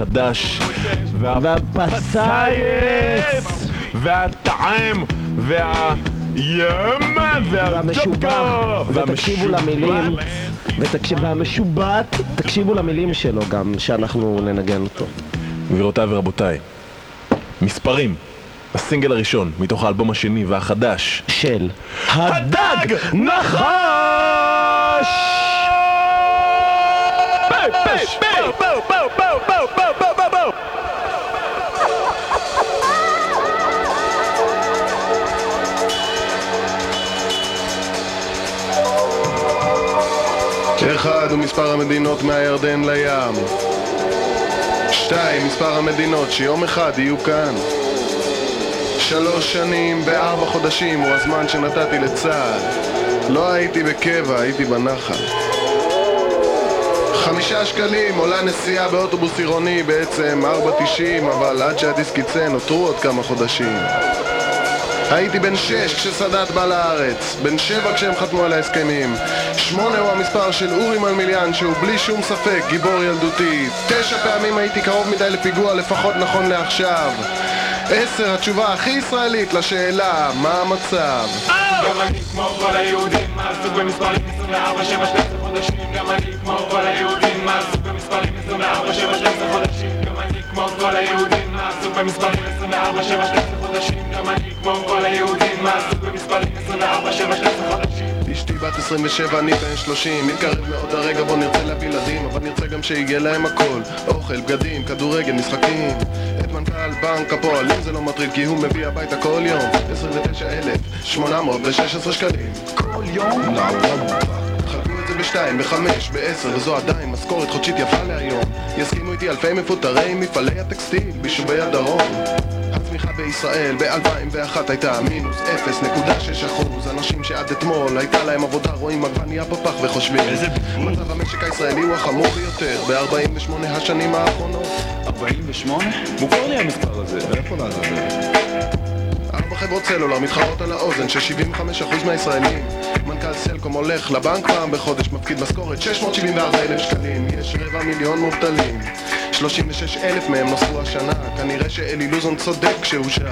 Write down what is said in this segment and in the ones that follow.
החדש, והפסייס! והטעם, והים, והמשובח, ותקשיבו למילים, והמשובט, תקשיבו למילים שלו גם, שאנחנו ננגן אותו. גבירותיי ורבותיי, מספרים, הסינגל הראשון מתוך האלבום השני והחדש של הדג נחש! אחד הוא מספר המדינות מהירדן לים. שתיים, מספר המדינות שיום אחד יהיו כאן. שלוש שנים בארבע חודשים הוא הזמן שנתתי לצה"ל. לא הייתי בקבע, הייתי בנחל. חמישה שקלים עולה נסיעה באוטובוס עירוני בעצם ארבע תשעים אבל עד שהדיסק יצא נותרו עוד כמה חודשים הייתי בן שש כשסאדאת בא לארץ, בן שבע כשהם חתמו על ההסכמים. שמונה הוא המספר של אורי מלמיליאן שהוא בלי שום ספק גיבור ילדותי. תשע פעמים הייתי קרוב מדי לפיגוע לפחות נכון לעכשיו. עשר, התשובה הכי ישראלית לשאלה, מה המצב? גם אני כמו כל היהודים, עסוק במספרים 24, 7, 12 חודשים. גם אני כמו כל היהודים, עסוק במספרים 24, 7, 12 חודשים. גם אני כמו כל היהודים, עסוק במספרים 24, 7, 12 חודשים גם אני כמו כל היהודים, עסוק במספרים 24, 7, 12 חודשים. אשתי בת 27, אני בן 30 מתקרב מאוד הרגע בו נרצה להביא ילדים אבל נרצה גם שיהיה להם הכל. אוכל, בגדים, כדורגל, משחקים. את מנכ"ל בנק הפועלים זה לא מטריד כי הוא מביא הביתה כל יום. 29,816 שקלים. כל יום? לא, חלקו את זה בשתיים, בחמש, בעשר וזו עדיין משכורת חודשית יפה להיום. יסכימו איתי אלפי מפוטרי מפעלי הטקסטיל ביישובי הדרום הצמיחה בישראל ב-2001 הייתה מינוס 0.6 אחוז. אנשים שעד אתמול הייתה להם עבודה רואים עגבנייה בפח וחושבים. מצב המשק הישראלי הוא החמור ביותר ב-48 השנים האחרונות. 48? מוכר לי המספר הזה, מאיפה לעזאזל? ארבע חברות סלולר מתחרות על האוזן של 75% מהישראלים. מנכ"ל סלקום הולך לבנק פעם בחודש מפקיד משכורת 674 אלף שקלים. יש רבע מיליון מובטלים 36 אלף מהם נוספו השנה. כנראה שאלי לוזון צודק כשהוא שר.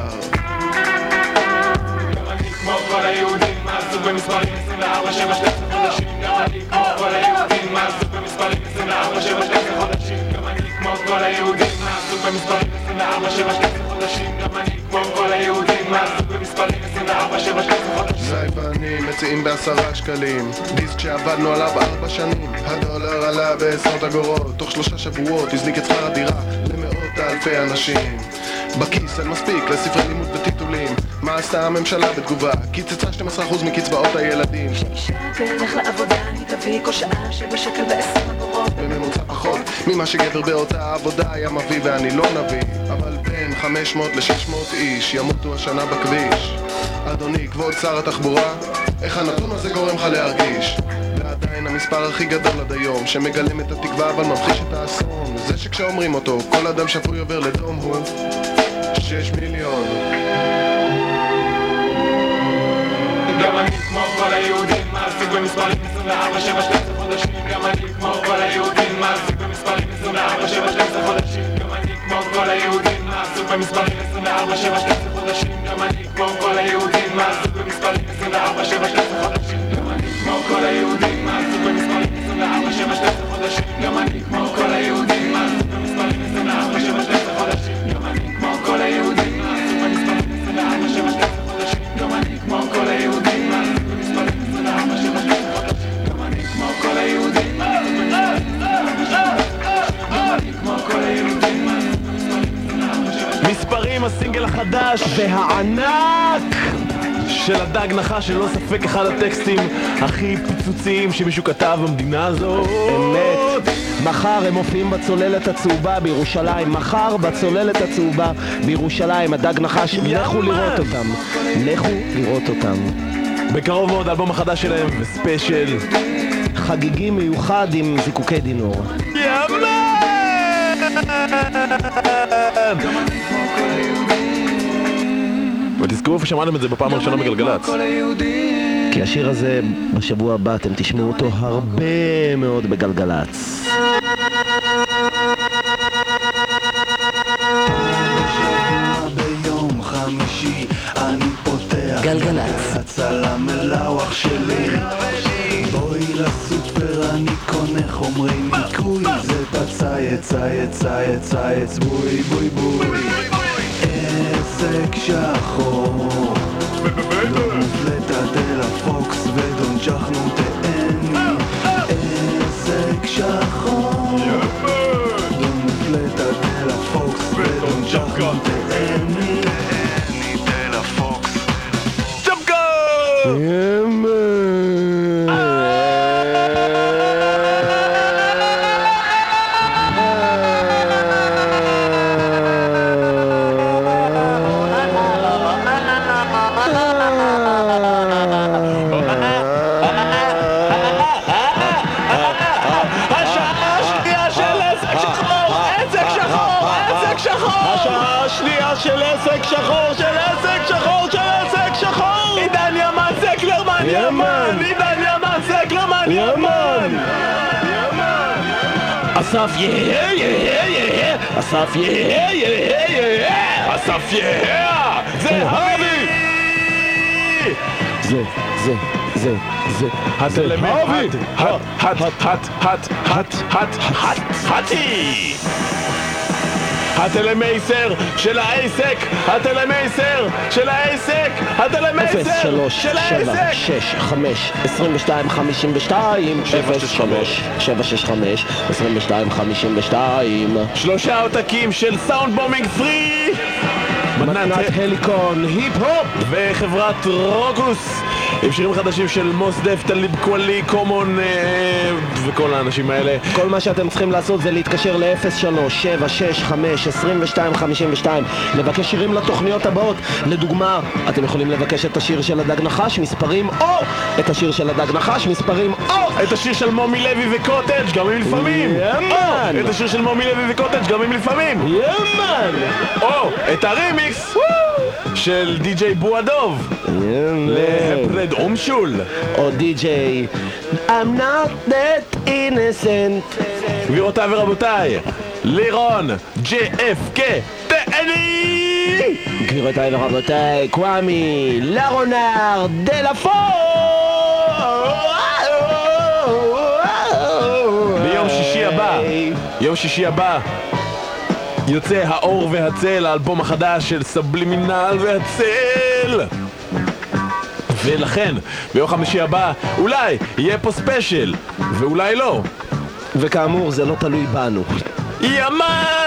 גם אני כמו כל היהודים, עסוק במספרים? 24, 7, 12 חודשים. גם אני כמו כל היהודים, עסוק במספרים? 24, 7, 12 חודשים. גם אני כמו כל היהודים, עסוק במספרים 24, 7, 12 חודשים גם אני כמו כל היהודים, במספרים 24, 7, 12 חודשים זי ואני מציעים בעשרה שקלים. דיסק שעבדנו עליו ארבע שנים. הדולר עלה בעשרות אגורות. תוך שלושה שבועות הזניק את שכר הדירה למאות אלפי אנשים. בכיס אין מספיק לספרי לימוד וטיטולים. מה עשתה הממשלה בתגובה? קיצצה 12% מקצבאות הילדים. תלך לעבודה, היא תביא כל שעה שבשקל בעשרים אגורות. בממוצע פחות ממה שגבר באותה עבודה היה מביא ואני לא נביא. אבל 500 ל-600 איש ימותו השנה בכביש. אדוני, כבוד שר התחבורה, איך הנתון הזה גורם לך להרגיש? ועדיין המספר הכי גדול עד היום שמגלם את התקווה אבל ממחיש את האסון. זה שכשאומרים אותו כל אדם שפוי עובר לדום הוא 6 מיליון. גם אני כמו כל היהודים, עסוק במספרים? 24, 7, 12 חודשים. גם אני כמו כל היהודים, עסוק במספרים? 24, 7, 12 חודשים גם אני כמו כל היהודים, עסוק במספרים 24, 7, 12 חודשים גם אני כמו כל היהודים, עסוק במספרים 24, 7, 12 חודשים גם אני כמו כל היהודים, עסוק במספרים 24, 7, 12 חודשים גם אני כמו כל היהודים, עסוק במספרים 24, 7, 12 חודשים גם אני כמו כל היהודים, עסוק במספרים 24, 7, 12 חודשים גם 7, מספרים הסינגל החדש והענק! של הדג נחש שללא ספק אחד הטקסטים הכי פיצוציים שמישהו כתב במדינה הזאת אמת. מחר הם מופיעים בצוללת הצהובה בירושלים, מחר בצוללת הצהובה בירושלים, הדג נחש, לכו לראות אותם, לכו לראות אותם. בקרוב מאוד האלבום החדש שלהם וספיישל חגיגי מיוחד עם זיקוקי דינור. ותזכרו איפה שמעתם את זה בפעם הראשונה בגלגלצ. כי השיר הזה, בשבוע הבא אתם תשמעו אותו הרבה מאוד בגלגלצ. גלגלצ. הצלם מלאווח שלי. בואי לסופר, אני קונה חומרי ניקוי. זה בצייץ, צייץ, צייץ, צייץ, בוי, בוי, בוי. מתרסק שחור. לא מופלט עד הפוקס ו... אסף יהיה יהיה יהיה! אסף יהיה יהיה יהיה! אסף יהיה! זה הבי! זה, זה, זה, זה. התלמד, הט, הט, הט, הט, הט, הט, הט, הטי! הטלמייסר של העסק! הטלמייסר של העסק! הטלמייסר 0, 3, של 7, העסק! 6, 5, 22, 52, 0, 3, 7, 6, 5, 22, 52. שלושה עותקים של Soundbombing 3! מתנת הליקון, היפ-הופ! וחברת רוקוס עם שירים חדשים של מוס דף, טליב קוולי, קומון וכל האנשים האלה. כל מה שאתם צריכים לעשות זה להתקשר ל-03-765-2252 לבקש שירים לתוכניות הבאות. לדוגמה, אתם יכולים לבקש את השיר של הדג נחש, מספרים או את השיר של הדג נחש, מספרים או את השיר של מומי לוי וקוטג' גם אם לפעמים. יאמן. את השיר של מומי לוי וקוטג' גם אם לפעמים. יאמן! או את הרימיקס של די.ג'יי בועדוב להפרד אומשול. או די.ג'יי. I'm not that innocent. גבירותיי ורבותיי לירון JFK תהני! גבירותיי ורבותיי, קוואמי, לרונר, דלפור! ביום שישי הבא, יום שישי הבא יוצא האור והצל, האלבום החדש של סבלימינל והצל ולכן, ביום חמישי הבא, אולי יהיה פה ספיישל, ואולי לא. וכאמור, זה לא תלוי בנו. ימן!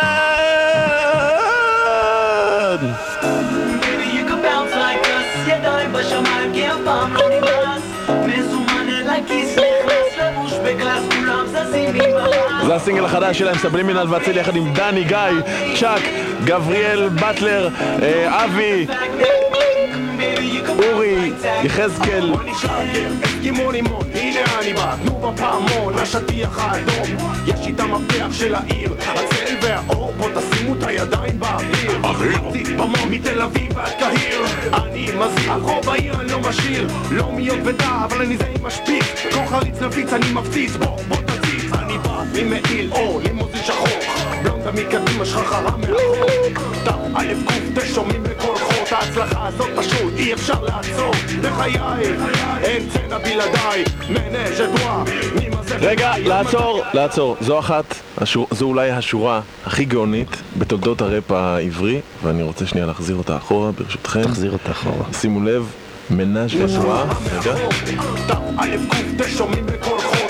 זה הסינגל החדש שלהם, סבלימינל ואציל יחד עם דני גיא, צ'אק, גבריאל באטלר, אה, אבי אורי, יחזקאל, גימון אימון, הנה אני בא, תנו בפעמון, לשטיח האדום. יש איתה מפתח של העיר, הצל והאור, בוא תשימו את הידיים באוויר. אוויר במון מתל אביב ועד קהיר. אני מזהיר, רוב בעיר אני לא משאיר. לא אבל אני זה נפיץ אני מפציץ, בוא בוא תציץ. אני בא ממעיל אור, לימוזין שחור. בלונדה מקדימה שחרחרה מאחור תו א' ק' שומעים בכל חור ההצלחה הזאת פשוט אי אפשר לעצור בחיי אין צנע בלעדיי מנג' אדואה רגע, לעצור, לעצור. זו אחת, השור, זו אולי השורה הכי גאונית בתולדות הראפ העברי, ואני רוצה שנייה להחזיר אותה אחורה, ברשותכם. תחזיר אותה אחורה. שימו לב, מנאז' אתרואה. רגע.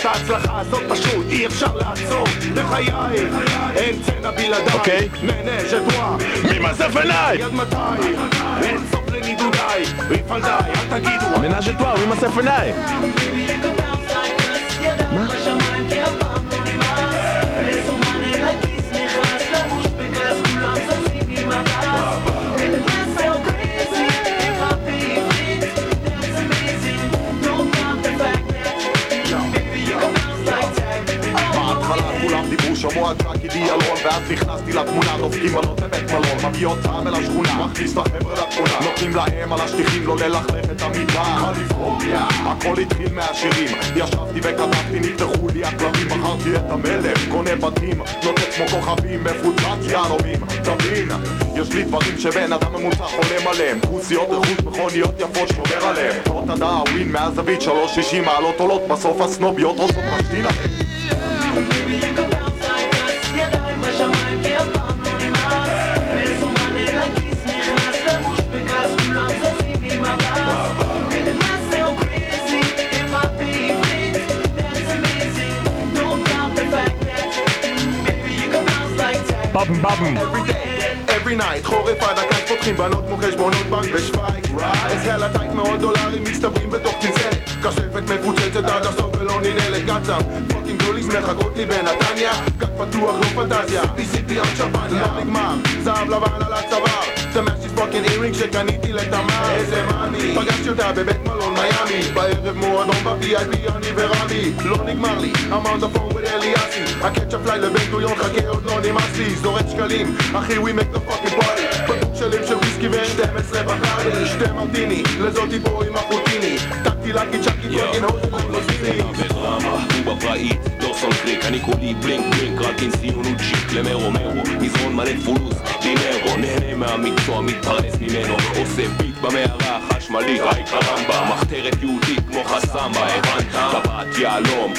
ההצלחה הזאת פשוט אי אפשר לעצור. בחיי, אין צנע בלעדיי. אוקיי. מנה שטווה ממזף עיניי. עד מתי? אין סוף לנידודיי. ריפלדיי, אל תגידו. מנה שטווה, ממזף עיניי. מה? דיברו שמוע צ'אקי דיאלון ואז נכנסתי לתמונה דופקים עלות לבית מלון מביא אותם אל השכונה מכניס את החבר'ה לתמונה. נותנים להם על השטיחים לא ללכלך את המיטה קליפורניה הכל התחיל מהשירים. ישבתי וכתבתי נפתחו לי הכלבים בחרתי את המלך קונה בתים נוטט כמו כוכבים מפוצץ יהלומים. תבין יש לי דברים שבן אדם ממוצע חולם עליהם. כוסיות רכוש מכוניות יפות שומר עליהם. תות הדאווין מהזווית שלוש שישים מעלות עולות בסוף הסנוביות רוצות משתין עליהם בבן every night חורף עד הקיץ פותחים בנות כמו חשבונות בנק בשווייץ איזה הלה טייט מאות דולרים מצטברים בתוך צנצנת כשפת מפוצצת עד הסוף ולא ננעלת גצם פוקינג גוליס מחכות לי בנתניה גג פתוח לא פנטזיה. סיפי על שמפניה לא נגמר. זהב לבן על הצוואר. תמשיך פוקינג אירינג שקניתי לתמר. איזה מאמי. פגשתי אותה בבית מלון מיאמי. בערב מועדון ב-VIP אני ורמי. לא נגמר לי. אמרת פורם אליאסי. הקטשאפ פליי לבן גוריון חכה עוד לא נמאס לי. זורק שקלים אחי we make the fucking party. בקבוק שלים של ויסקי ו-12 בחרדי. שתי מרטיני לזאתי פה עם החוטיני. טקתי לקי צ'אקי פוקינג הוז דורסון קריק, אני כולי בלינק בלינק, רק עם ציונות ג'יק למרו מרו, מזרון מלא פולוס, דינרו, נהנה מהמקצוע, מתפרנס ממנו, עושה ביט במערה החשמלית, היי קרמבה, מחתרת יהודית כמו חסמבה, הבנת? טבעת יהלום,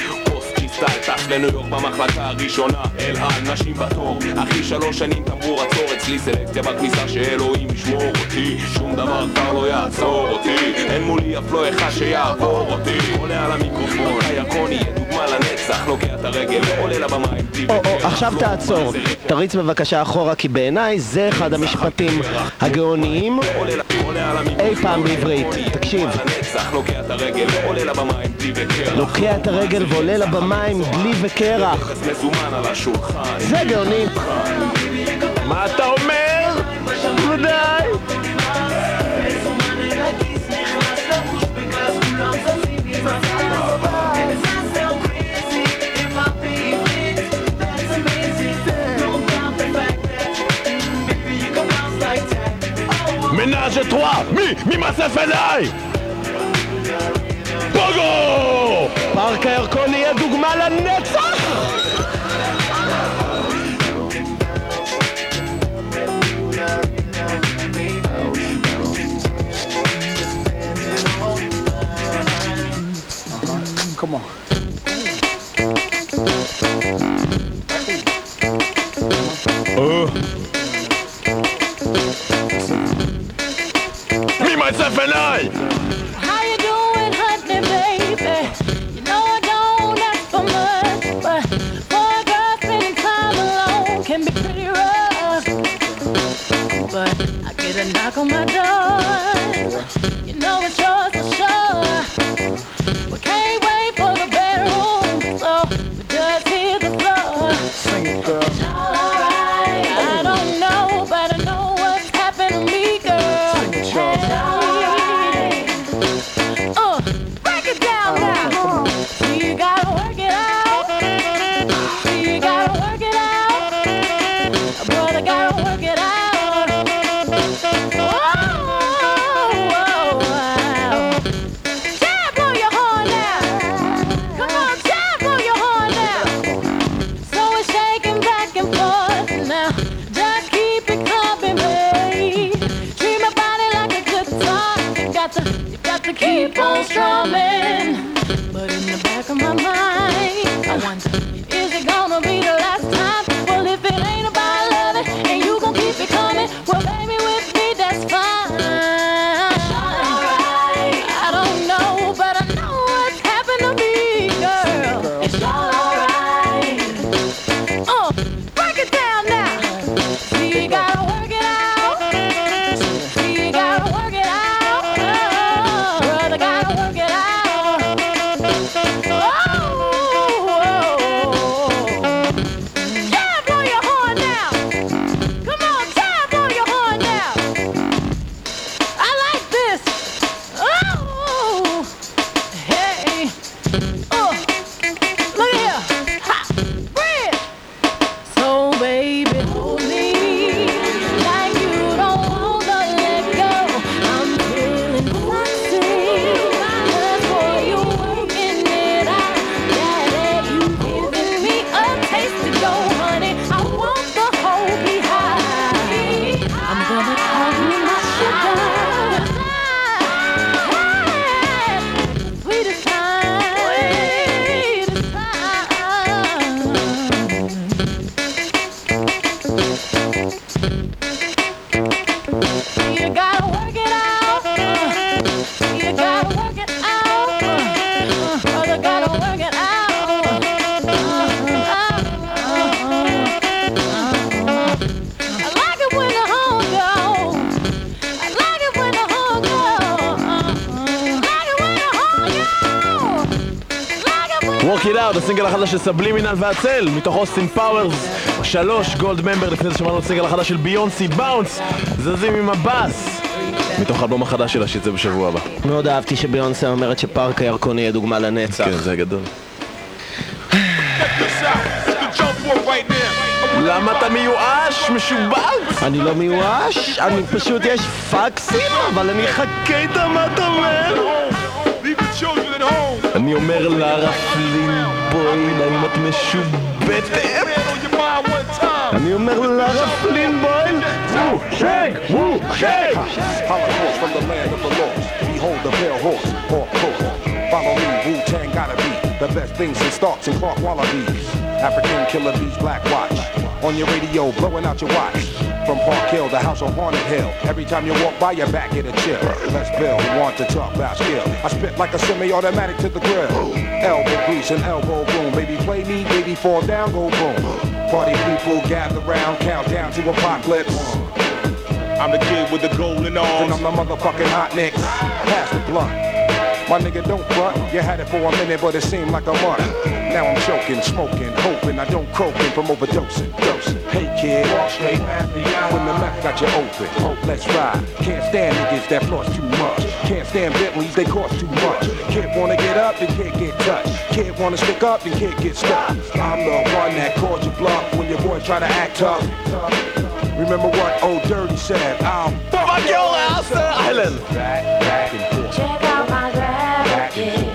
טס לניו יורק במחלקה הראשונה, אל על נשים בתור, אחי שלוש שנים תמרור עצור, אצלי סלקציה בכניסה שאלוהים ישמור אותי, שום דבר כבר לא יעצור אותי, אין מולי אף לא אחד שיעבור אותי, עולה על המיקרופון, הירקון יהיה דוגמה לנצח, נוגע את הרגל, עולה לבמה עם טיפ. או, או, עכשיו תעצור. תריץ בבקשה אחורה, כי בעיניי זה אחד המשפטים הגאוניים אי פעם בעברית. תקשיב. לוקח את הרגל ועולה לבמה עם דלי וקרח. זה גאוני. מה אתה אומר? מנאז' טרואה! מי? מי מאסף אליי? פוגו! פארק הירקון יהיה דוגמה לנצח! Come on. It's a finale! של סבלימינל והצל, מתוך אוסטין פאוורס, שלוש גולדממבר, לפני זה שמענו את הסינגל החדש של ביונסי באונס, זזים עם הבאס, מתוך האלבום החדש שלה שיצא בשבוע הבא. מאוד אהבתי שביונסה אומרת שפארק הירקון יהיה דוגמה לנצח. כן, זה גדול. למה אתה מיואש, משובץ? אני לא מיואש, אני פשוט יש פקסים, אבל אני אחכה איתם, מה אתה אומר? אני אומר לה פלינבויל, האם את משובטת? אני אומר לה פלינבויל, וואו, שייק, וואו, שייק! Holocaust from the land of the lost. Behold the pale horse, Hawk Coast. Follow me, Wu-Tang gotta be the best things in Starks and Clark Wallabies. African killer bees, Black Watch. On your radio, blowing out your watch. From Park Hill, the house on Haunted Hill. Every time you walk by, your back get a chill. Let's build, want to talk about skill. I spit like a semi-automatic to the grill. Elbow grease and elbow boom. Baby, play me, baby, fall down, go boom. Party people gather round, count down to apocalypse. I'm the kid with the golden arms. And I'm the motherfucking hot nicks. Pass the blunt. My nigga don't front. You had it for a minute, but it seemed like a month. Now I'm choking, smoking, hoping I don't croaking from overdosing. Dosing. Hey kid, walk straight when the mouth got you open. Oh, let's ride. Can't stand niggas that floss too much. Can't stand Bentleys, they cost too much. Kid wanna get up, then can't get touched. Kid wanna stick up, then can't get stuck. I'm the one that called you bluff when your boy try to act tough. Remember what old Dirty said? I'll fuck your ass, Island. Back, back and forth. Check out my gravity.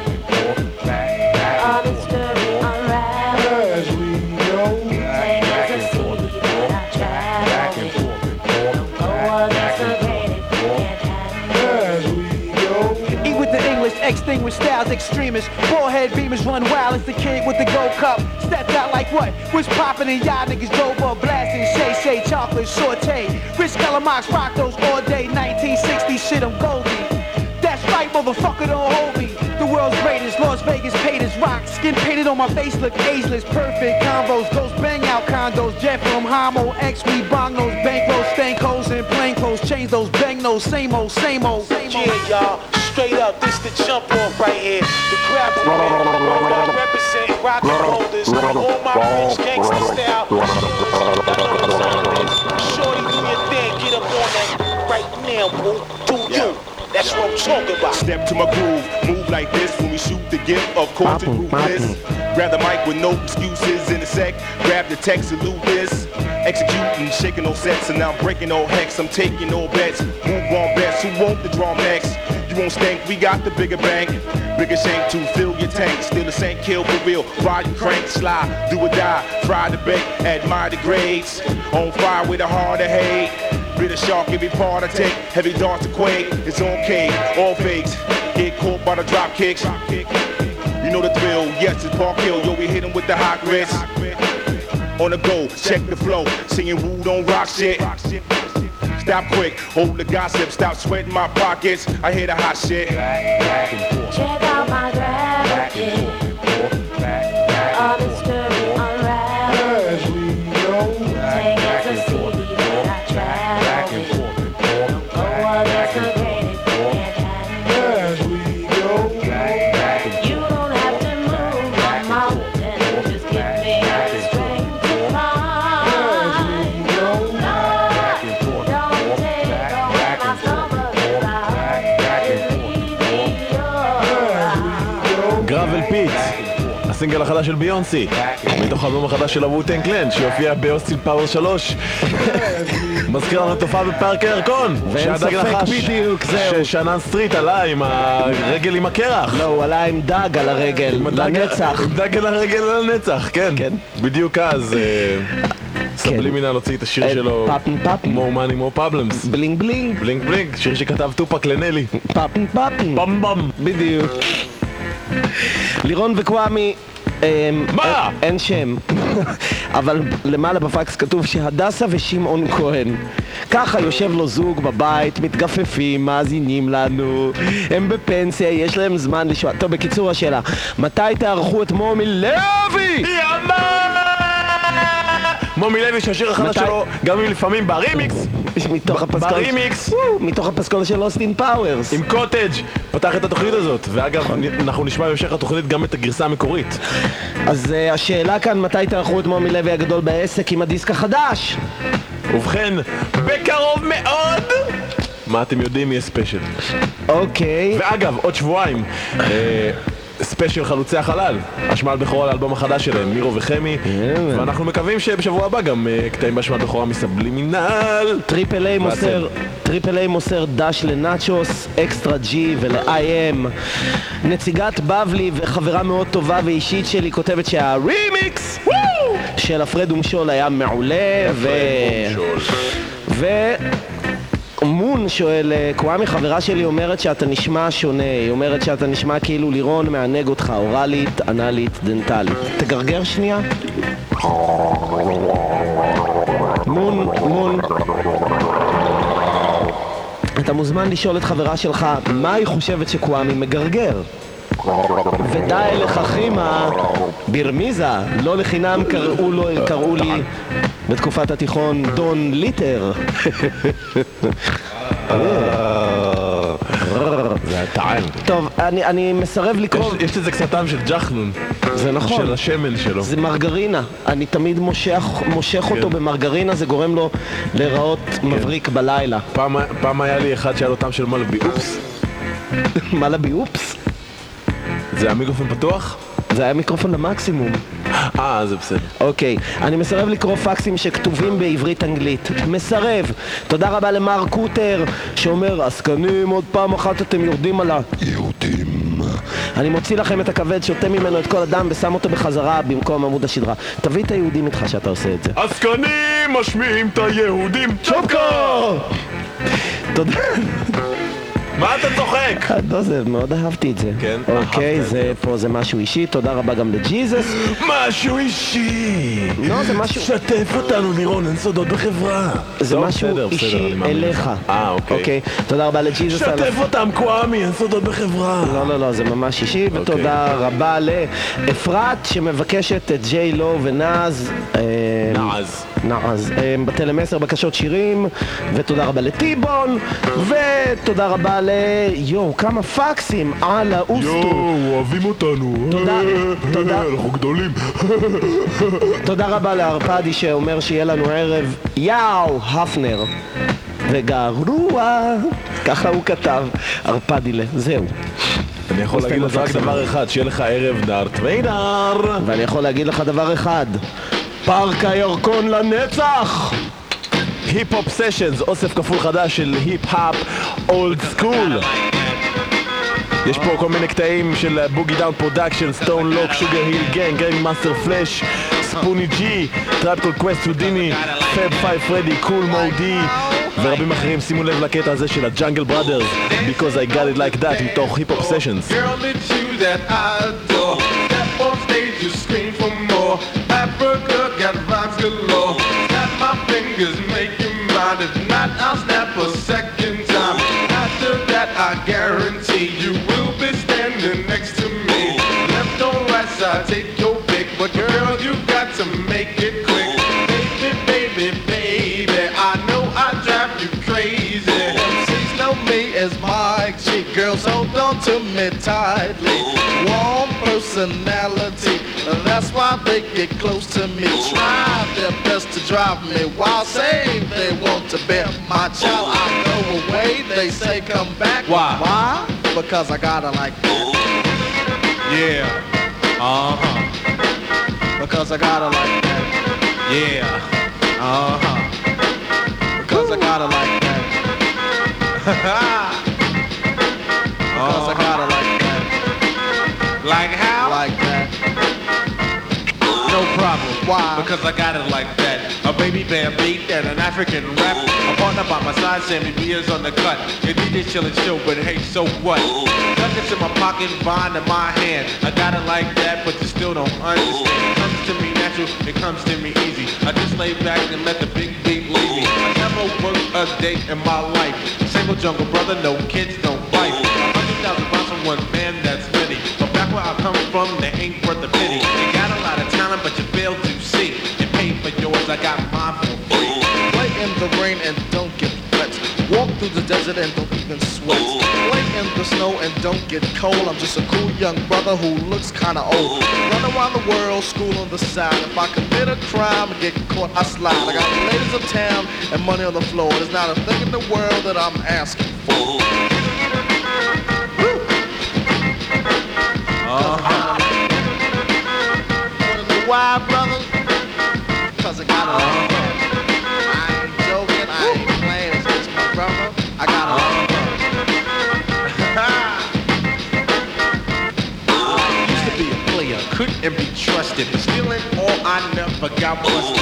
Extremists. Forehead beamers run wild as the kid with the gold cup. Stepped out like what? Was popping and y'all niggas up blasting. Shay Shay, chocolate, saute. Rich Calamox rock those all day. 1960 shit, I'm Goldie. That's right, motherfucker, don't hold me. The world's greatest, Las Vegas paid as rock. Skin painted on my face, look ageless. Perfect combos, ghost bang out condos. Jet from Homo, X, we bong those bankrolls, stank holes, and plain clothes. Change those bang those, same old, same old. Same old. Yeah, y'all, straight up, this the jump off right here. The grab represent rock and holders, all my rich gangster style. Shorty, do your thing, get up on that right now, boo. Do you? That's what I'm talking about. Step to my groove, move like this when we shoot the gift. Of course, the groove this. Grab the mic with no excuses in a sec. Grab the text, salute this. Executing, shaking no sets, and now I'm breaking no hex. I'm taking no bets. Move on bets. Who want the draw next? You won't stink. We got the bigger bank. Bigger shank to fill your tank. Still the same kill for real. Ride your crank, slide, do or die. Fry the bait, admire the grades. On fire with a heart of hate. Bit of shark every part I take. Heavy darts to quake. It's K, all fakes. Get caught by the drop kicks. You know the drill. Yes, it's Park Hill. Yo, we hit 'em with the hot grits. On the go, check the flow. Singing woo don't rock shit. Stop quick, hold the gossip. Stop sweating my pockets. I hear the hot shit. Check out my של ביונסי, מתוך האלבום החדש של הווטן קלן, שיופיע באוסטין פאוור 3. מזכיר לנו תופעה בפארק הירקון, ואין שהדג ספק נחש, בדיוק, זהו. ששנן סטריט עלה עם הרגל עם הקרח. לא, הוא עלה עם דג על הרגל, לנצח. דג על הרגל לנצח, כן. בדיוק אז אה, סבלימינל הוציא את השיר שלו, more money more problems. בלינג בלינג. בלינק בלינק, שיר שכתב טופק לנלי. פאפן פאפן. במ במ. בדיוק. לירון וקוואמי, אמ, מה? אין- שם, אבל למעלה בפקס כתוב שהדסה ושמעון כהן. ככה יושב לו זוג בבית, מתגפפים, מאזינים לנו, הם בפנסיה, יש להם זמן לשמוע. טוב, בקיצור השאלה, מתי תערכו את מומי לוי? מומי לוי שהשיר החדש? שלו, גם אם לפעמים ברימיקס. ברימיקס, מתוך הפסקול של אוסטין פאוורס. עם קוטג', פתח את התוכנית הזאת. ואגב, אנחנו נשמע בהמשך התוכנית גם את הגרסה המקורית. אז אה, השאלה כאן, מתי תערכו את מומי לוי הגדול בעסק עם הדיסק החדש? ובכן, בקרוב מאוד! מה אתם יודעים יהיה ספיישל. אוקיי. ואגב, עוד שבועיים, אה, ספיישל חלוצי החלל, השמעת בכורה לאלבום החדש שלהם, מירו וחמי, ואנחנו מקווים שבשבוע הבא גם אה, קטעים בהשמעת בכורה מסבלימינל. triple A מוסר, triple A מוסר דש לנאצ'וס, extra G ול-IM. נציגת בבלי וחברה מאוד טובה ואישית שלי כותבת שהרימיקס של הפרד ומשול היה מעולה ו... ו... מון שואל, אה, קוואמי חברה שלי אומרת שאתה נשמע שונה, היא אומרת שאתה נשמע כאילו לירון מענג אותך, אוראלית, אנאלית, דנטלית. תגרגר שנייה. מון, מון. אתה מוזמן לשאול את חברה שלך מה היא חושבת שקוואמי מגרגר. ודי לך חימה, ברמיזה, לא לחינם קראו, לו, קראו לי בתקופת התיכון דון ליטר. זה הטען. טוב, אני, אני מסרב לקרוא... יש, יש לזה קצת טעם של ג'חנון. זה נכון. של השמן שלו. זה מרגרינה. אני תמיד מושך, מושך אותו במרגרינה, זה גורם לו להיראות מבריק בלילה. פעם, פעם היה לי אחד שהיה לו טעם של מלבי אופס. מלבי אופס? זה היה מיקרופון פתוח? זה היה מיקרופון למקסימום. אה, זה בסדר. אוקיי, אני מסרב לקרוא פקסים שכתובים בעברית-אנגלית. מסרב. תודה רבה למר קוטר, שאומר, עסקנים, עוד פעם אחת אתם יורדים על היהודים. אני מוציא לכם את הכבד, שותה ממנו את כל הדם ושם אותו בחזרה במקום עמוד השדרה. תביא את היהודים איתך שאתה עושה את זה. עסקנים משמיעים את היהודים צ'ופקו! תודה. מה אתה צוחק? לא, זה, מאוד אהבתי את זה. כן? אוקיי, זה פה זה משהו אישי, תודה רבה גם לג'יזוס. משהו אישי! לא, זה משהו... שתף אותנו, לירון, אין סודות בחברה. זה טוב, משהו אישי אליך. אה, אוקיי. אוקיי, תודה רבה לג'יזוס. שתף אותם, קוואמי, אין סודות בחברה. לא, לא, לא, זה ממש אישי, אוקיי. ותודה רבה לאפרת שמבקשת את ג'יי לו ונאז. אה, נאז. נאז. אה, בטלמסר בקשות שירים, ותודה רבה לטיבון, ותודה רבה ל... יואו, כמה פקסים על האוסטו. יואו, אוהבים אותנו. תודה, תודה. אנחנו גדולים. תודה רבה לערפדי שאומר שיהיה לנו ערב יאו, הפנר. וגרוע, ככה הוא כתב, ערפדילה, זהו. אני יכול להגיד לך רק דבר אחד, שיהיה לך ערב דארת' ויידר. ואני יכול להגיד לך דבר אחד, פארק הירקון לנצח! Hip-Hop Sessions, אוסף כפול חדש של היפ-הופ old school. יש פה כל מיני קטעים של בוגי דאון פרודקשנס, סטון לוק, שוגרהיל גאנג, גרנדמאסטר פלאש, ספוני ג'י, Tribe Called Quest, Whodini, Fab 5 Freddy, Kool Moe Dee ורבים אחרים, שימו לב לקטע הזה של ה Jungle Brothers Because I got it like that מתוך היפ-הופ Sessions that make If not, I'll snap a second time. After that, I guarantee you will be standing next to me. Left or right side, take your pick. But girl, you got to make it quick. Baby, baby, baby, I know I drive you crazy. MCs know me as Mike G. Girls, hold on to me tightly. Warm personality, that's why they get close to me. Try their best to drive me while saying they want to be my child. I go away, they say come back. Why? Why? Because I gotta like that. Yeah, uh-huh, Because I gotta like that. yeah, Uh-huh. Because I gotta like that. Because I gotta like that. Like how? Problem. Why? Because I got it like that. A baby band beat and an African rap. A partner by my side, Sammy B is on the cut. Your DJ chillin' chill, but hey, so what? Nothing's in my pocket, bond in my hand. I got it like that, but you still don't understand. It comes to me natural, it comes to me easy. I just lay back and let the big beat lead me. I never worked a day in my life. Single jungle brother, no kids, no wife. A hundred thousand pounds from one man, that's many. But back where I come from, they ain't worth a pity. But you fail to see. You pay for yours, I got mine for free. Play in the rain and don't get wet. Walk through the desert and don't even sweat. Play in the snow and don't get cold. I'm just a cool young brother who looks kinda old. Run around the world, school on the side. If I commit a crime and get caught, I slide. I got the ladies of town and money on the floor. There's not a thing in the world that I'm asking for. Uh-huh. Why, brother? Cause I got a I ain't joking, I ain't playing, it's just my brother. I got a I used to be a player, couldn't be trusted, still all I never got busted.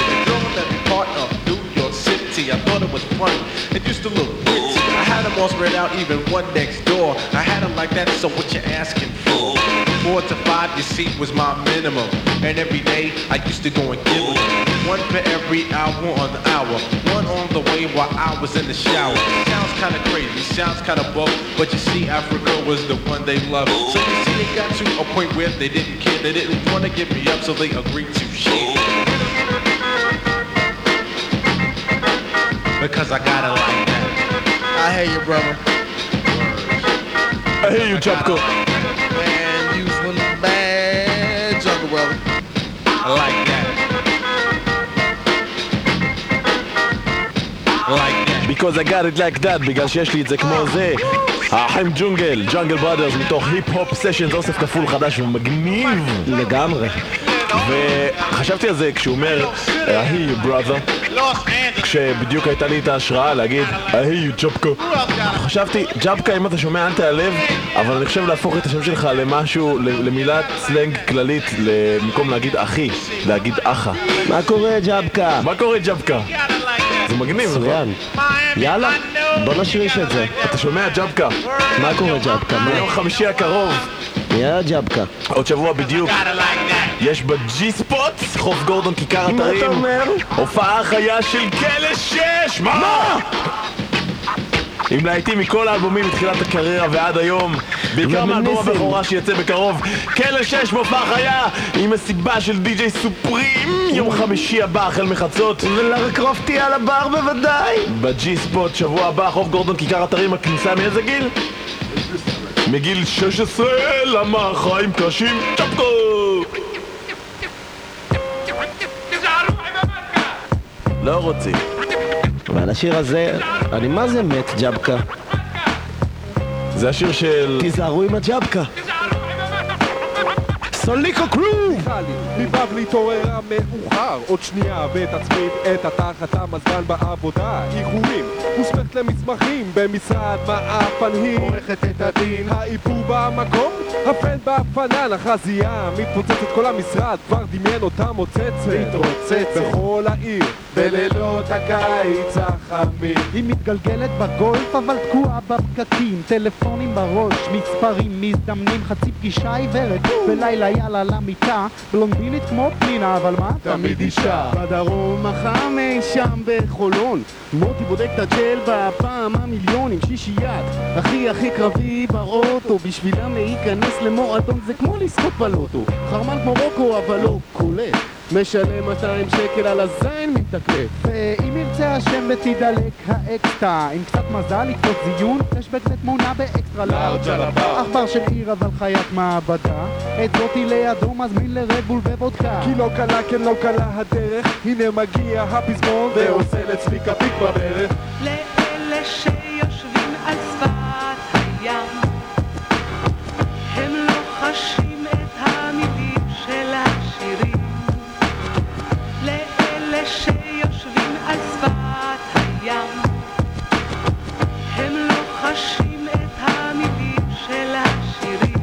That be part of New York City, I thought it was funny. It used to look pretty. I had them all spread out, even one next door. I had them like that, so what you asking for? Four to five, you see, was my minimum. And every day, I used to go and give them. One for every hour on the hour. One on the way while I was in the shower. Sounds kinda crazy, sounds kinda buff, but you see, Africa was the one they loved. So you see, they got to a point where they didn't care. They didn't wanna give me up, so they agreed to share. Because I got like that. I hear you, brother. I hear you, Chopko. Man, you was one bad jungle, brother. I like that. like that. Because I got it like that, בגלל שיש לי את זה כמו זה. האחים ג'ונגל, ג'ונגל בראדרס, מתוך היפ-הופ סשנס, אוסף כפול חדש ומגניב. לגמרי. וחשבתי על זה כשהוא אומר, I hear you brother, כשבדיוק הייתה לי את ההשראה להגיד, you ג'בקה. חשבתי, ג'בקה אם אתה שומע אל תיעלב, אבל אני חושב להפוך את השם שלך למשהו, למילת סלנג כללית, במקום להגיד אחי, להגיד אחא. מה קורה ג'בקה? מה קורה ג'בקה? זה מגניב, מצוין. יאללה, בוא נשריש את זה. אתה שומע ג'בקה? מה קורה ג'בקה? ביום חמישי הקרוב. יאללה ג'בקה. עוד שבוע בדיוק. יש בג'י ספוט, חוף גורדון כיכר מה אתרים. אתה אומר? הופעה חיה של כלא שש! מה? עם להיטים מכל האלבומים מתחילת הקריירה ועד היום בעיקר מאלבום. הבכורה שיצא בקרוב כלא שש מופע חיה עם מסיבה של די.ג'יי סופרים יום חמישי הבא החל מחצות ולארה קרופט תהיה על הבר בוודאי בג'י ספוט שבוע הבא חוף גורדון כיכר אתרים הכניסה מאיזה גיל? מגיל 16 למה החיים קשים צ'פקו לא רוצים. ועל השיר הזה, אני מה זה מת ג'בקה? זה השיר של... תיזהרו עם הג'בקה. סוליקו קרוב! מבבלי התעוררה מאוחר עוד שנייה ותצמיד את התחת המזגן בעבודה. איחורים מוסמכת למסמכים במשרד מעפן היא עורכת את הדין. האיפור במקום הפן באפנן החזייה. מתפוצצת כל המשרד כבר דמיין אותה מוצצת. מתרוצצת. בכל העיר בלילות הקיץ החמים. היא מתגלגלת בגולף אבל תקועה בפקקים. טלפונים בראש, מספרים מזדמנים חצי פגישה עיוורת. בלילה יאללה למיטה בלונדינית כמו פנינה אבל מה? תמיד אישה. בדרום החם אי שם בחולון. מוטי בודק את הג'ל בפעם המיליון עם שישיית. הכי הכי קרבי באוטו בשבילם להיכנס למועדון זה כמו לזכות בלוטו. חרמן כמו רוקו אבל לא קולט משלם 200 שקל על הזין מתקלט ואם ירצה השם ותדלק האקסטה עם קצת מזל לקפוץ זיון פלשבק לתמונה ב extra large על הבר. עכבר של עיר אבל חיית מעבדה. את זאתי לידו מזמין לרדבול וודקה כי לא קלה כן לא קלה הדרך. הנה מגיע הפזמון ועושה לצביקה פיק בברך לאלה שיושבים על שפת הים הם לא חשים חשים את המילים של השירים.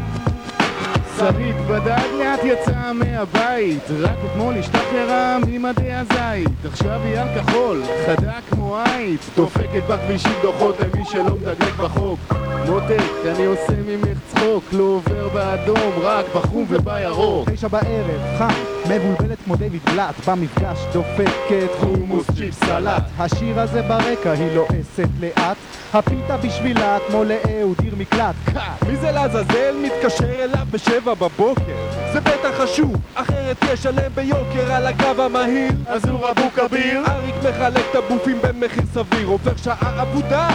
שרית בדד לאט יצאה מהבית. רק אתמול השתחררה ממדי הזית. עכשיו היא על כחול, חדה כמו עית. דופקת בכבישים דוחות למי שלא מדגלק בחוק. מותק, אני עושה ממך צחוק לא עובר באדום, רק בחום ובירוק. תשע בערב, חם, מבולבלת כמו דיוויד בלאט במפגש דופקת חומוס צ'יפ סלט. השיר הזה ברקע, היא לועסת לאט. הפיתה בשבילה כמו לאהוד עיר מקלט. מי זה לעזאזל מתקשר אליו בשבע בבוקר זה בטח חשוב, אחרת ישלם ביוקר על הקו המהיר. אז הוא אבו כביר. אריק מחלק את הבופים במחיר סביר. עובר שעה עבודה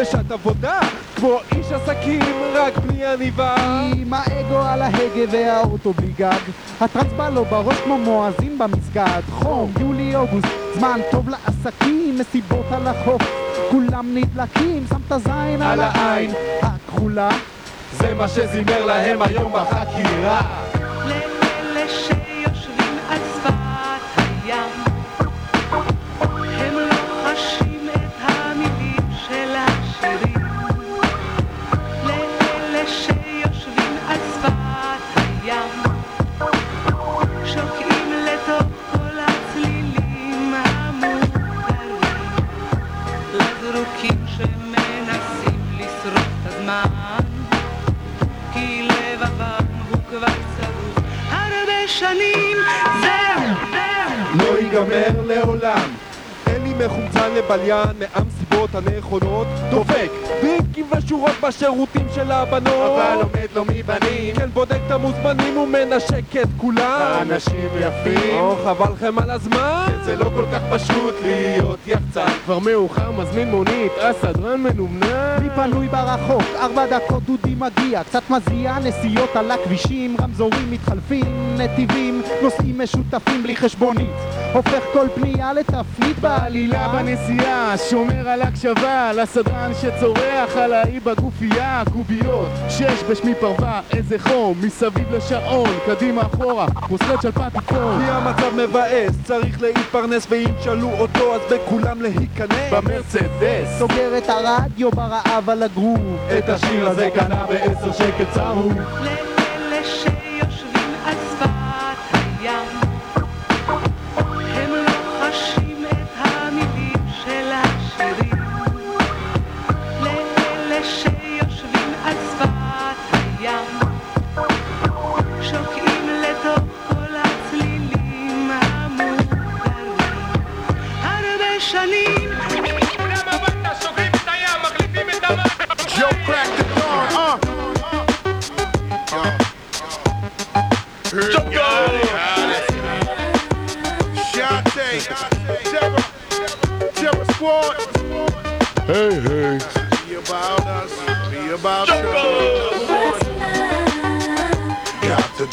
לשעת עבודה. כמו איש עסקים, רק בלי עניבה. עם האגו על ההגה והאוטו בלי גג. הטרנס בא לו בראש כמו מואזין במסגד. חום, יולי-אוגוסט, זמן טוב לעסקים מסיבות על החוף. כולם נדלקים, שם את הזין על העין. הכחולה. זה מה שזימר להם היום בחקירה לבליין מהמסיבות הנכונות דופק וינקים ושורות בשירותים של הבנות. אבל עומד לו מבנים. כן בודק את המוזמנים ומנשק את כולם. אנשים יפים. או חבל לכם על הזמן. זה לא כל כך פשוט להיות יחצן. כבר מאוחר מזמין מונית. הסדרן מנומנם. מי פנוי ברחוק, ארבע דקות דודי מגיע. קצת מזיע, נסיעות על הכבישים רמזורים מתחלפים, נתיבים נוסעים משותפים בלי חשבונית הופך כל פנייה לתפנית בעלילה. בנסיעה שומר על הקשבה לסדרן שצורח על האי בגופייה. קוביות שש בשמי פרווה איזה חום מסביב לשעון קדימה אחורה כמו סרט של פטיפון כי המצב מבאס, צריך להתפרנס ואם תשאלו אותו אז בכולם להיכנס. במרצדס. סוגר את הרדיו ברעב על הגרוב. את השיר הזה קנה בעשר שקל צהוב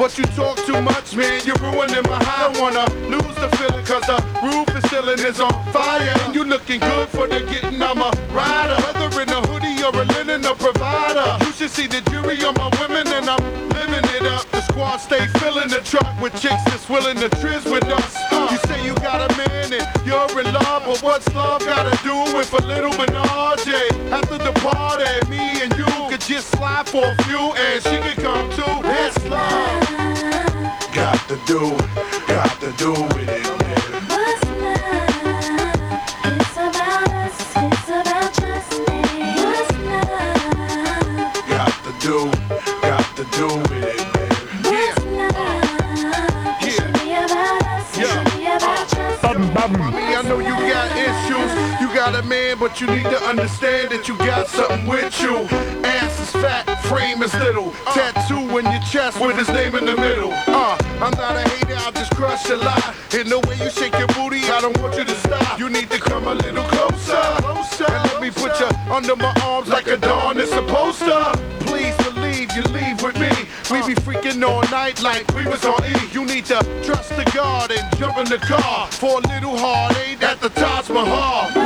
But you talk too much, man, you're ruining my high. I wanna lose the feeling, cause the roof is ceiling is on fire. And you looking good for the getting, I'm a rider. Whether in a hoodie or a linen, a provider. You should see the jury on my women, and I'm living it up. The squad stay filling the truck with chicks that's willing to trizz with us. You say you got a man and you're in love, but what's love gotta do with a little menage? After the party, me and you could just slide for a few, and she could come too. Love. Got to do, got to do with it. baby. Got to do, got to do with it, baby. Mommy, I know you got issues. You got a man, but you need to understand that you got something with you. Ass is fat, frame is little. Tattoo in your chest with his name in the middle. Uh, I'm not a hater, I'll just crush a lot. In the way you shake your booty, I don't want you to stop. You need to come a little closer. closer and let me put you under my arms like a dawn is supposed to. Please believe you leave with me. We be freaking all night like we was on E. You need to trust the God and jump in the car for a little heartache at the Taj Mahal.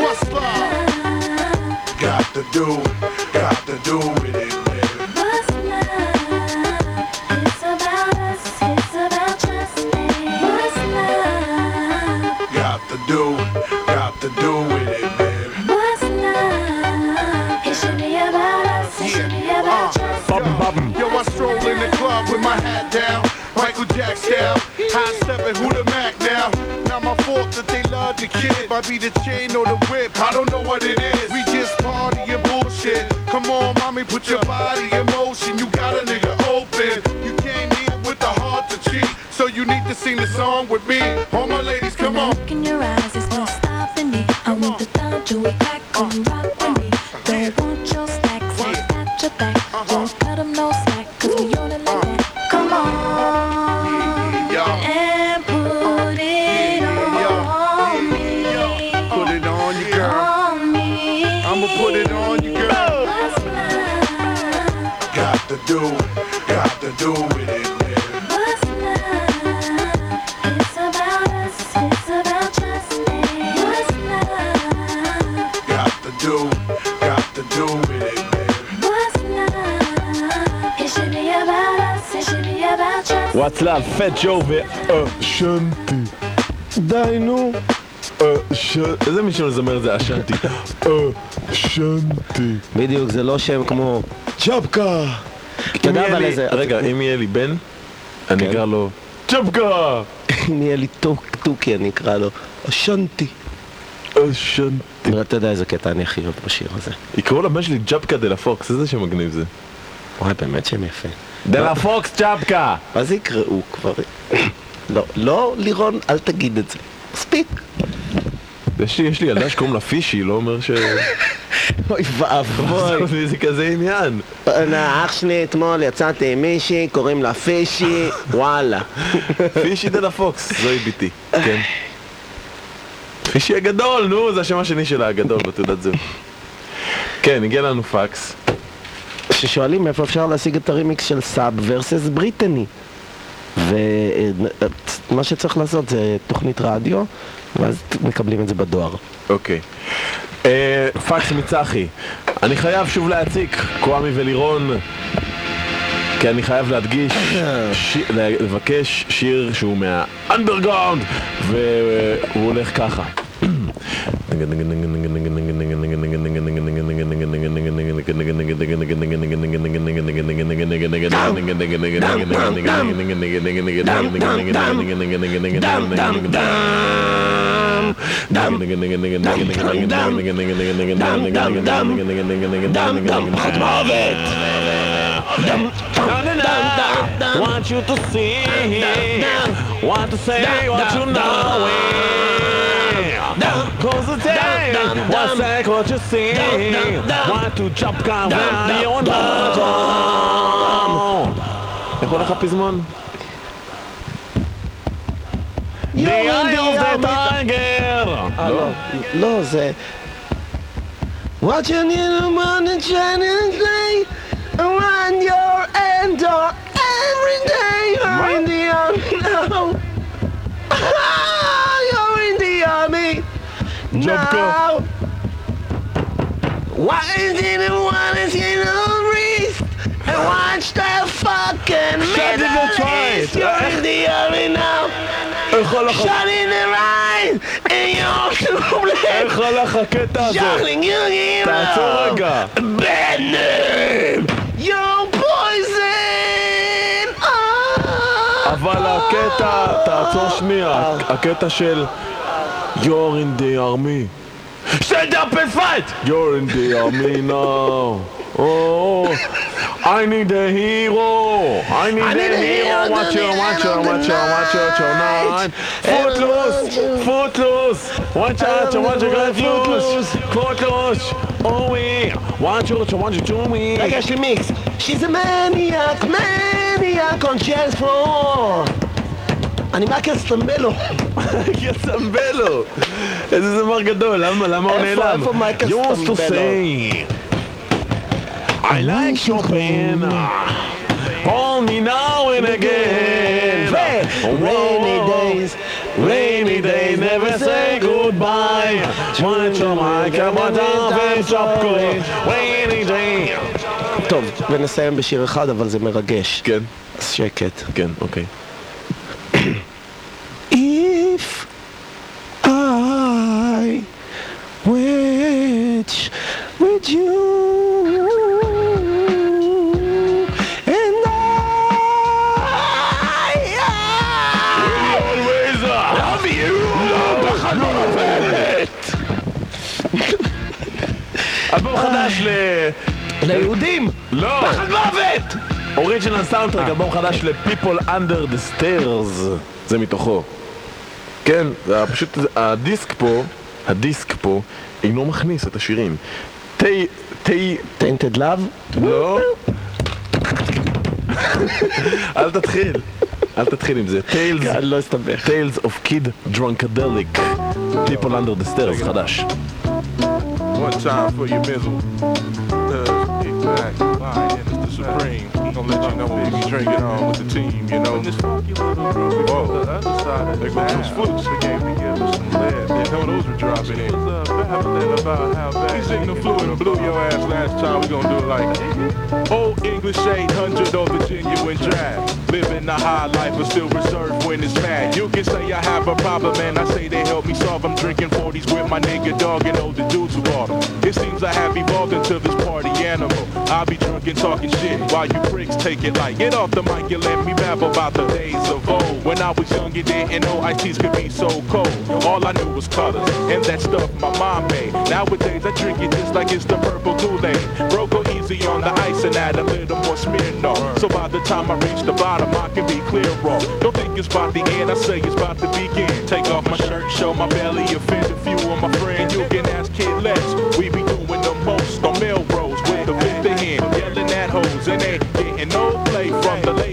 out with my hat down. Michael Jack style, high stepping, who the Mac now? Now my fault that they love the kid. I be the chain or the whip, I don't know what it is. We just party and bullshit. Come on, mommy, put your body in motion. You got a nigga open. You came eat with the heart to cheat, so you need to sing the song with me. All my ladies, come on. Look in your eyes, it's not stopping me. I want the thought to פט ג'ו ואשנתי. די נו. אש... איזה מישהו מזמר זה אשנתי? אשנתי. בדיוק, זה לא שם כמו צ'פקה. אתה יודע אבל איזה... רגע, אם יהיה לי בן, אני אקרא לו צ'פקה! אם יהיה לי טוק- תוכי, אני אקרא לו אשנתי. אשנתי. אתה יודע איזה קטע אני הכי אוהב בשיר הזה. יקראו לבן שלי ג'פקה דה לה פוקס, איזה שם מגניב זה. וואי, באמת שם יפה. דה לה פוקס צ'פקה! מה זה יקראו כבר? לא, לא, לירון, אל תגיד את זה. מספיק. יש לי, יש לי ילדה שקוראים לה פישי, לא אומר ש... אוי ואבוי. זה כזה עניין. אח שלי אתמול יצאתי עם מישהי, קוראים לה פישי, וואלה. פישי דה לה פוקס, זוהי ביתי, כן. פישי הגדול, נו, זה השם השני שלה הגדול בתעודת זהות. כן, הגיע לנו פקס. ששואלים איפה אפשר להשיג את הרימיקס של סאב ורסס בריטני. ומה שצריך לעשות זה תוכנית רדיו, ואז מקבלים את זה בדואר. אוקיי. אה, פקס מצחי. אני חייב שוב להציק, קוואמי ולירון, כי אני חייב להדגיש. לבקש שיר שהוא מהאנדרגראונד, והוא הולך ככה. Want you to see, want to say what you know. Cause the day, what's that what you see? Want to jump down when you want איך הולך הפזמון? The eye of the tiger. אה, לא, לא, זה... Watching you in the morning shining day Around your end door every day You're in the army now You're in the army now Why didn't want to see the wrist And watch the fucking Shut Middle. East You're in the army now Shut in the right And you're too איך הלך הקטע הזה? תעצור. רגע. Bad name. You're poison. Ah. אבל הקטע, תעצור שנייה, הקטע של You're in the army Stand up and fight! You're in the army now. Oh, I need a hero. I need, I need a, hero. Watch out, Watch out, watch out, watch her, watch her tonight. Footloose, footloose. Watch out, watch her, footloose, footloose. Oh, we watch her, watch her, do me. Like she mix. She's a maniac, maniac on jazz floor. אני מייקל סטמבלו. מייקל סטמבלו. איזה זמר גדול, למה, למה הוא נעלם? איפה מייקל to סטמבלו? I like Chopin me now and again Rainy days, Rainy days never say goodbye Want your mic, I want to chopin Rainy days טוב, ונסיים בשיר אחד, אבל זה מרגש. כן. אז שקט. כן, אוקיי. ליהודים! לא! פחד מוות! Original soundtrack, אלבום חדש ל-People Under the Stairs, זה מתוכו. כן, פשוט, הדיסק פה, הדיסק פה, אינו מכניס את השירים. תי... תי... Tainted Love? לא. אל תתחיל. אל תתחיל עם זה. Tales... לא אסתבך. Tales of Kidd Drunkadelic. People Under the Stairs, חדש. Time for your mizzle. Uh, exactly. It's the supreme. Gonna let you know we be drinking on with the team, you know. This funky little groove on the other side of There goes those flutes. We came to give us some lead. You know those were dropping in. Uh, babbling about how bad we sing the fluid and blew your ass last time. We gonna do it like Old English 800 or the genuine draft. Living the high life but still reserved when it's mad. You can say I have a problem and I say they help me solve. I'm drinking 40s with my nigga dog and older dudes who bought. It seems I have evolved into this party animal. I'll be drunk and talking shit while you pricks take it like, Get off the mic and let me babble about the days of old. When I was young, you didn't know ITs could be so cold. All I knew was colors and that stuff my mom made. Nowadays, I drink it just like it's the purple Kool-Aid. Bro, go easy on the ice and add a little more Smirnoff. So by the time I reach the bottom, I can be clear raw. Don't think it's about the end, I say it's about to begin. Take off my shirt, show my belly, offend a few of my friends. You can ask Kid Les. We be doing the most on Melrose with the fifth of him, yelling at hoes and ain't getting no play from the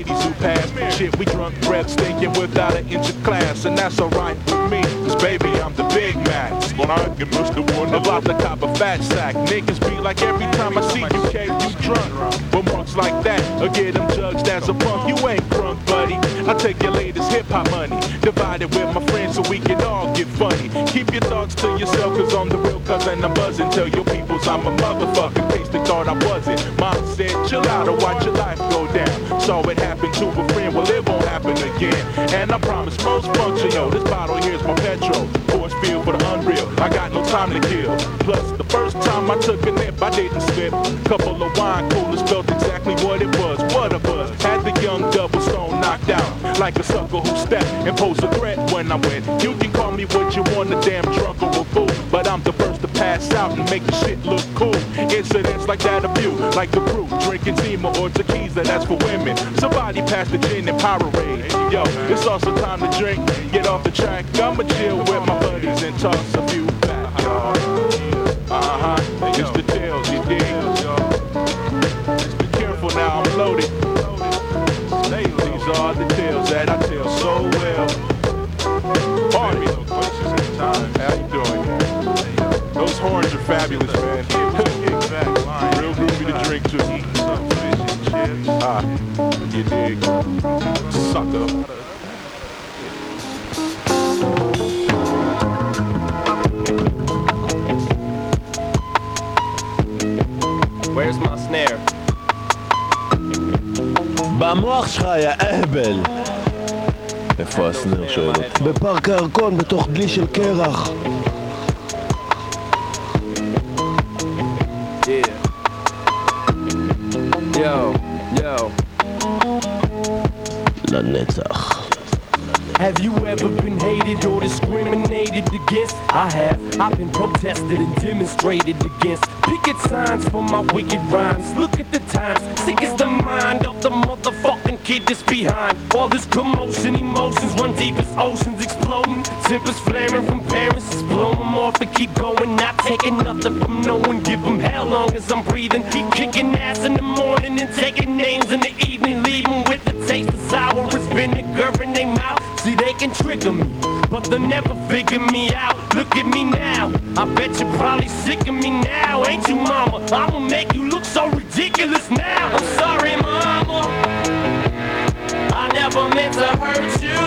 pass. Shit, we drunk breath stinking without an inch of class, and that's alright with me. Cause baby, I'm the big Mac. I get Mr. One about the cop a fat sack. Niggas be like every time I see you, K, you drunk. But marks like that, get them judged as a punk. You ain't drunk, buddy. I take your latest hip hop money, divide it with my friends so we can all get funny. Keep your thoughts to yourself, cause I'm the real cousin. I'm buzzing. Tell your peoples I'm a motherfucker. In case they thought I wasn't. Mom said, chill out or watch your life go down. Saw it happen to a friend, well, it won't happen again. And I promise most functional, this bottle here's my petrol. Force field for the unreal. I got no time to kill. Plus, the first time I took a nip, I didn't slip. Couple of wine coolers felt exactly what it was. What a buzz. Had young double stone knocked out. Like a sucker who stepped and posed a threat when I went. You can call me what you want, a damn drunk or a fool. But I'm the first to pass out and make the shit look cool. Incidents like that of you, like the crew, drinking Zima or tequila, that's for women. Somebody pass the gin and Powerade. Yo, it's also time to drink, get off the track. I'ma chill with my buddies and toss a few back. Uh-huh, it's the deals, you dig? Just be careful now, I'm loaded. Horns are fabulous, man. Real groovy to drink to. Ah, you dig? Sucker. Where's my snare? במוח שלך, יא אהבל! איפה הסנר שואל אותי? בפארק הירקון, בתוך דלי של קרח. Yo, yo. La Netzach. Have you ever been hated or discriminated against? I have. I've been protested and demonstrated against. Picket signs for my wicked rhymes. Look at the times. Sick is the mind of the motherfucker kid that's behind. All this commotion, emotions run deep as oceans exploding. Tempers flaring from parents. Just blow them off and keep going. Not taking nothing from no one. Give them hell long as I'm breathing. Keep kicking ass in the morning and taking names in the evening. Leave 'em with the taste of sour as vinegar in their mouth. See, they can trigger me, but they'll never figure me out. Look at me now. I bet you're probably sick of me now, ain't you, mama? I'ma make you look so ridiculous now. I'm sorry, mama. I never meant to hurt you.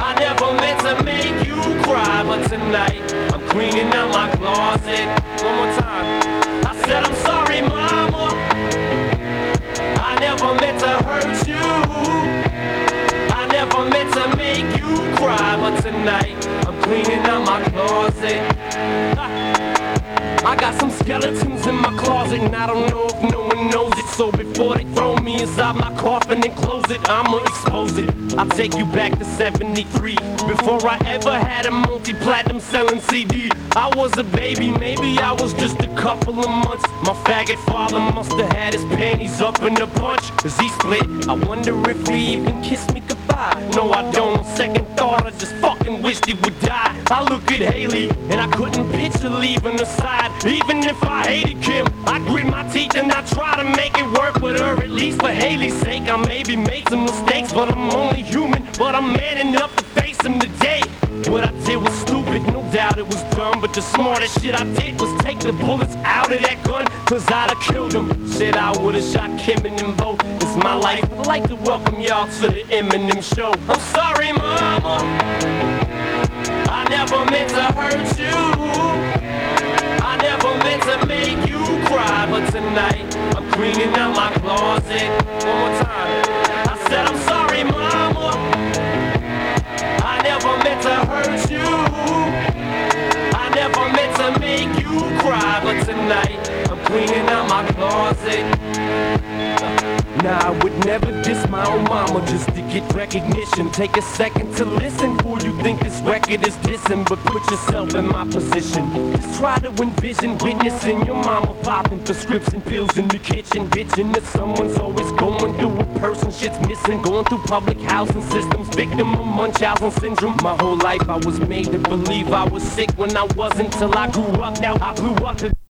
I never meant to make you cry, but tonight I'm cleaning out my closet. One more time. I said I'm sorry, mama. I never meant to hurt you. I never meant to make you cry, but tonight I'm cleaning out my closet. I got some skeletons in my closet, and I don't know if no one knows it. So before they throw me inside my coffin and close it. I'ma expose it. I'll take you back to 73. Before I ever had a multi-platinum selling CD. I was a baby, maybe I was just a couple of months. My faggot father must have had his panties up in a bunch. As he split, I wonder if he even kissed me goodbye. No, I don't. On second thought, I just fucking wished he would die. I look at Haley, and I couldn't picture leaving her side. Even if I hated Kim, I grit my teeth and I try to make it work with her. At least for Haley's sake, I maybe made some mistakes, but I'm only human. But I'm man enough to face them today. What I did was stupid, no doubt it was dumb. But the smartest shit I did was take the bullets out of that gun, cause I'd have killed him. Said I would've shot Kim and them both. It's my life. I'd like to welcome y'all to the Eminem show. I'm sorry, mama. I never meant to hurt you. I never meant to make you cry. But tonight, I'm cleaning out my closet. One more time. I said, I'm sorry, mama. I never meant to hurt you. But tonight I'm cleaning out my closet. Nah, I would never diss my own mama just to get recognition. Take a second to listen before you think this record is dissing, but put yourself in my position. Just try to envision witnessing your mama popping prescription pills in the kitchen, bitching that someone's always going through a person shit's missing, going through public housing systems, victim of Munchausen syndrome. My whole life I was made to believe I was sick when I wasn't till I grew up. Now I blew up to